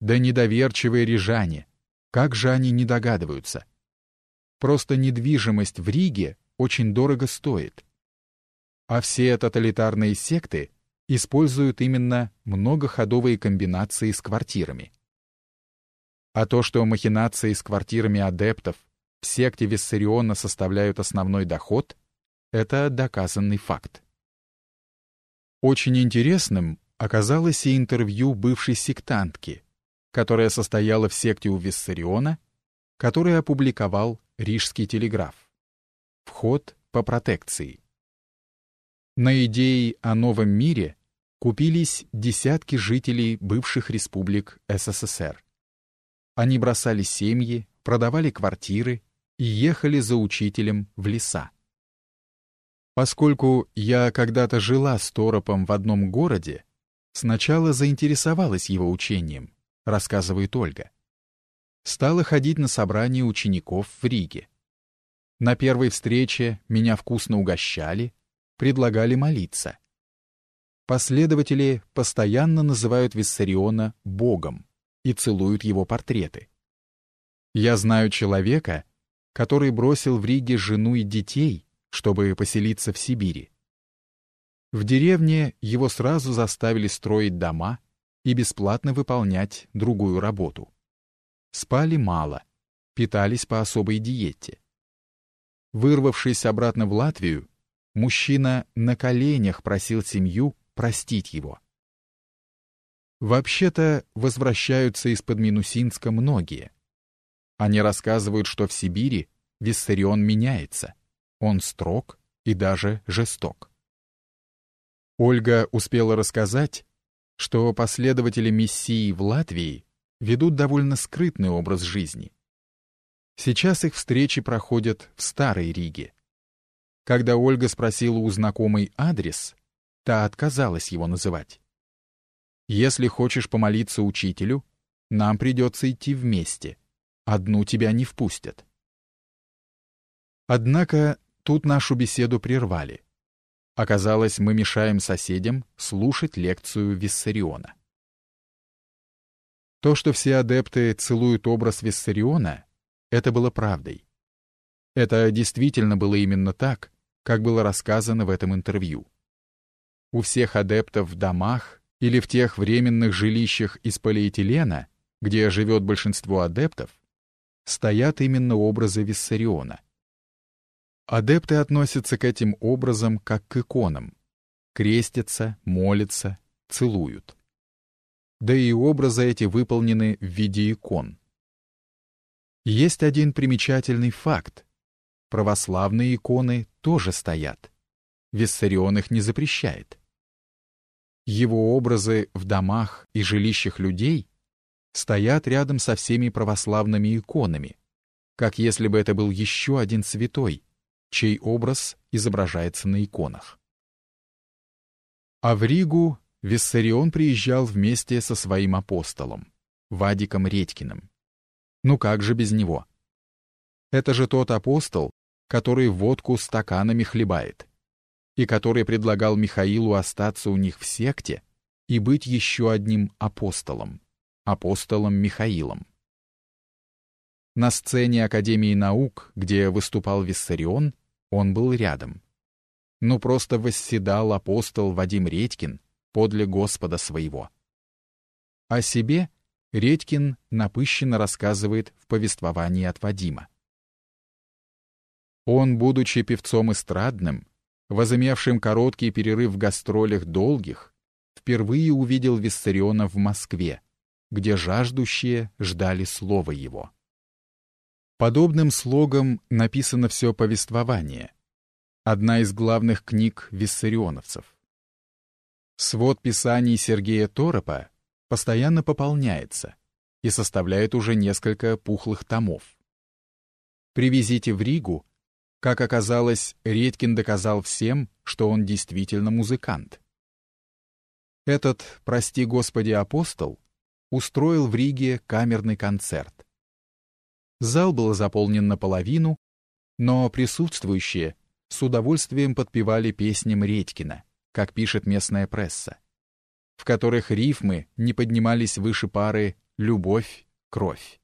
Да недоверчивые рижане. Как же они не догадываются? Просто недвижимость в Риге очень дорого стоит. А все тоталитарные секты используют именно многоходовые комбинации с квартирами. А то, что махинации с квартирами адептов в секте Виссариона составляют основной доход, это доказанный факт. Очень интересным оказалось и интервью бывшей сектантки, которая состояла в секте у Виссариона, который опубликовал Рижский телеграф. Вход по протекции. На идеи о новом мире купились десятки жителей бывших республик СССР. Они бросали семьи, продавали квартиры и ехали за учителем в леса. Поскольку я когда-то жила с Торопом в одном городе, сначала заинтересовалась его учением, рассказывает Ольга. Стала ходить на собрания учеников в Риге. На первой встрече меня вкусно угощали, предлагали молиться. Последователи постоянно называют Виссариона Богом и целуют его портреты. Я знаю человека, который бросил в Риге жену и детей, чтобы поселиться в Сибири. В деревне его сразу заставили строить дома и бесплатно выполнять другую работу. Спали мало, питались по особой диете. Вырвавшись обратно в Латвию, мужчина на коленях просил семью простить его. Вообще-то возвращаются из-под Минусинска многие. Они рассказывают, что в Сибири Виссарион меняется. Он строг и даже жесток. Ольга успела рассказать, что последователи Мессии в Латвии ведут довольно скрытный образ жизни. Сейчас их встречи проходят в Старой Риге. Когда Ольга спросила у знакомой адрес, та отказалась его называть. «Если хочешь помолиться учителю, нам придется идти вместе. Одну тебя не впустят». Однако тут нашу беседу прервали. Оказалось, мы мешаем соседям слушать лекцию Виссариона. То, что все адепты целуют образ Виссариона, это было правдой. Это действительно было именно так, как было рассказано в этом интервью. У всех адептов в домах или в тех временных жилищах из полиэтилена, где живет большинство адептов, стоят именно образы Виссариона. Адепты относятся к этим образам как к иконам. Крестятся, молятся, целуют. Да и образы эти выполнены в виде икон. Есть один примечательный факт. Православные иконы тоже стоят. Виссарион их не запрещает. Его образы в домах и жилищах людей стоят рядом со всеми православными иконами, как если бы это был еще один святой, чей образ изображается на иконах. А в Ригу Виссарион приезжал вместе со своим апостолом, Вадиком Редькиным. Ну как же без него? Это же тот апостол, который водку стаканами хлебает, и который предлагал Михаилу остаться у них в секте и быть еще одним апостолом, апостолом Михаилом. На сцене Академии наук, где выступал Виссарион, он был рядом. Ну просто восседал апостол Вадим Редькин подле Господа своего. О себе Редькин напыщенно рассказывает в повествовании от Вадима. Он, будучи певцом эстрадным, возымевшим короткий перерыв в гастролях долгих, впервые увидел Виссариона в Москве, где жаждущие ждали слова его. Подобным слогом написано все повествование, одна из главных книг виссарионовцев. Свод писаний Сергея Торопа постоянно пополняется и составляет уже несколько пухлых томов. При визите в Ригу, как оказалось, Редькин доказал всем, что он действительно музыкант. Этот, прости господи, апостол устроил в Риге камерный концерт. Зал был заполнен наполовину, но присутствующие с удовольствием подпевали песням Редькина, как пишет местная пресса в которых рифмы не поднимались выше пары любовь, кровь.